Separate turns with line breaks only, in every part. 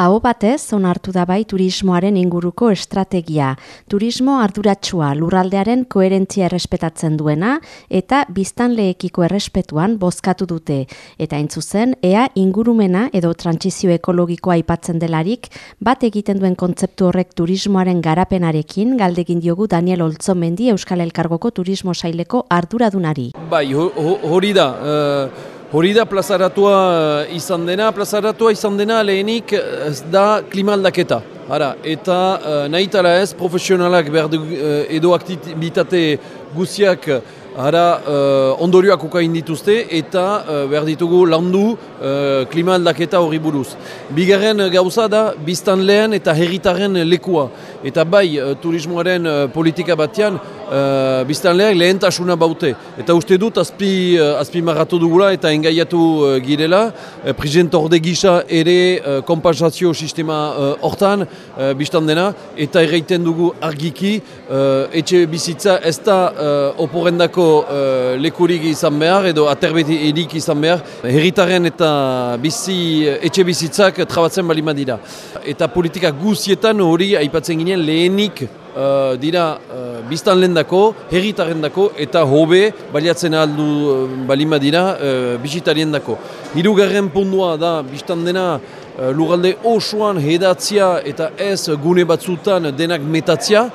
Aho batez, onartu da bai turismoaren inguruko estrategia. Turismo arduratsua lurraldearen koherentzia errespetatzen duena eta biztanleekiko errespetuan bozkatu dute. Eta entzuzen, ea ingurumena edo trantsizio ekologikoa aipatzen delarik, bat egiten duen kontzeptu horrek turismoaren garapenarekin galdegin diogu Daniel Oltzomendi Euskal Elkargoko turismo saileko arduradunari.
Bai, hori da. Uh... Hori da plazaratua eh, izan dena, plazaratua izan dena lehenik ez eh, da klima aldaketa. Ara, eta uh, nahi ez profesionalak behar du, uh, edo aktibitate guziak Hara, uh, ondorioak ukain dituzte eta uh, behar ditugu landu uh, klima aldaketa hori buruz. Bigarren gauza da, biztan eta herritaren lekua. Eta bai, turismoaren politika batean, uh, biztan lehen lehentasuna baute. Eta uste dut, azpi, uh, azpi marratu dugula eta engaiatu uh, girela. Uh, Prezident orde gisa ere uh, kompensazio sistema hortan, uh, biztan dena. Eta erreiten dugu argiki, uh, etxe bizitza ez da uh, oporendako uh, lekurik izan behar edo aterbeti edik izan behar herritaren eta bizi etxe bizitzak trabatzen balima dira. Eta politika guzietan hori aipatzen ginen lehenik uh, dira uh, biztan lehen dako, herritaren dako eta hobe baliatzen aldu uh, balima dira uh, bisitarien dako. Hirugarren pundua da biztan dena uh, lugalde osoan hedatzia eta ez gune batzutan denak metatzia.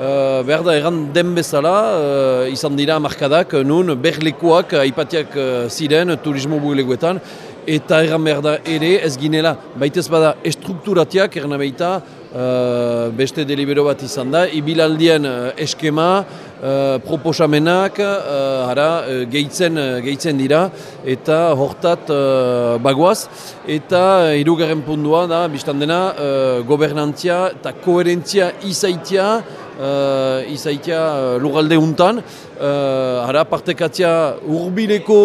Uh, behar da erran den bezala, uh, izan dira markadak, nun berlekuak aipatiak uh, ziren turismo buileguetan, eta erran behar da ere ez ginela, baitez bada estrukturatiak erran baita, uh, beste delibero bat izan da, ibilaldian uh, eskema, uh, proposamenak, uh, ara, gehitzen, gehitzen dira, eta hortat bagoaz, eta irugarren pundua da, biztan dena, gobernantzia eta koherentzia izaitia, uh, izaitia lugalde untan. Uh, ara partekatzea urbileko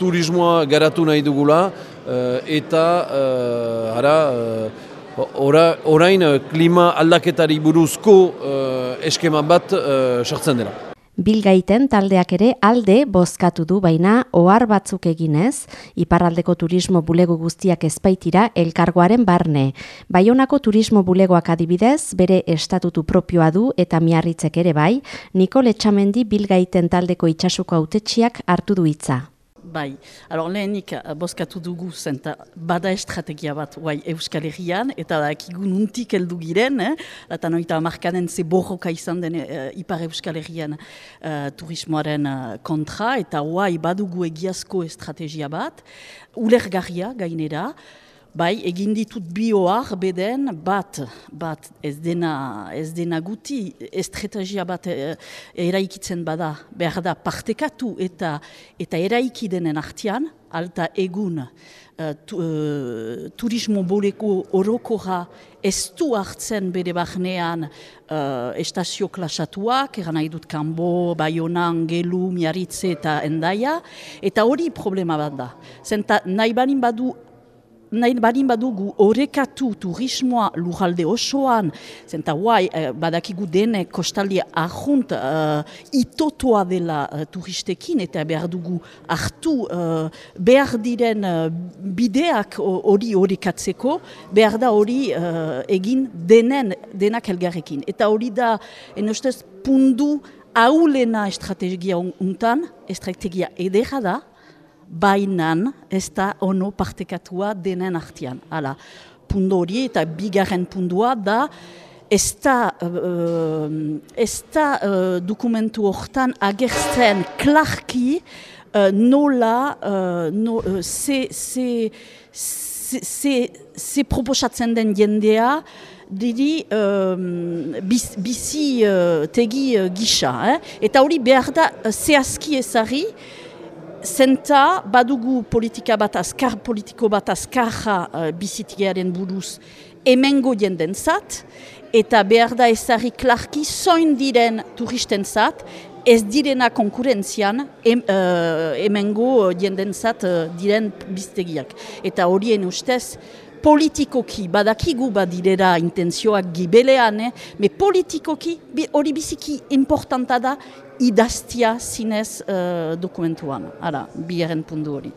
turismoa garatu nahi dugula. Eta ara, uh, orain klima aldaketari buruzko uh, eskema bat sartzen dela.
Bilgaiten taldeak ere alde bozkatu du baina ohar batzuk eginez, iparraldeko turismo bulego guztiak ezpaitira elkargoaren barne. Baionako turismo bulegoak adibidez, bere estatutu propioa du eta miarritzek ere bai, Nikole Txamendi Bilgaiten taldeko itxasuko autetxiak hartu du hitza.
Bai, alor lehenik eh, bozkatu dugu zenta bada estrategia bat guai Euskal Herrian, eta da ekigun untik eldu giren, eh? eta noita markaden ze borroka izan den uh, Ipar Euskal Herrian uh, turismoaren kontra, eta guai badugu egiazko estrategia bat, ulergarria gainera, Bai, egin ditut bi ohar beden bat, bat ez dena, ez dena guti, estrategia bat e, eraikitzen bada, behar da partekatu eta eta eraiki denen artian, alta egun uh, tu, uh, turismo boleko orokoja ez du hartzen bere bahnean uh, estazio klasatuak, eran nahi dut kanbo, baionan, gelu, miaritze eta endaia, eta hori problema bat da. Zenta nahi banin badu nahi barin badugu horrekatu turismoa lujalde osoan, zenta guai, eh, badakigu dene kostaldi ahunt uh, itotoa dela uh, turistekin, eta behar dugu hartu uh, behar diren uh, bideak hori horrekatzeko, behar da hori uh, egin denen, denak elgarrekin. Eta hori da, enostez, pundu haulena estrategia untan, estrategia edera da, bainan ez da ono partekatua denen artian. Hala, pundu hori eta bigarren pundua da ez da, uh, uh, dokumentu hortan agertzen klarki uh, nola uh, no, uh, se, se, se proposatzen den jendea diri um, bizi uh, tegi uh, gisa. Eh? Eta hori behar da zehazki ezari zenta badugu politika bat azkar, politiko bat azkarra uh, bizitiaren buruz emengo jenden zat, eta behar da ezari klarki zoin diren turisten zat, ez direna konkurentzian em, uh, emengo jenden zat uh, diren biztegiak. Eta horien ustez, politikoki, badakigu badirera intentzioak gibelean, eh? me politikoki hori biziki importanta da idaztia zinez uh, dokumentuan. Hala, biaren pundu hori.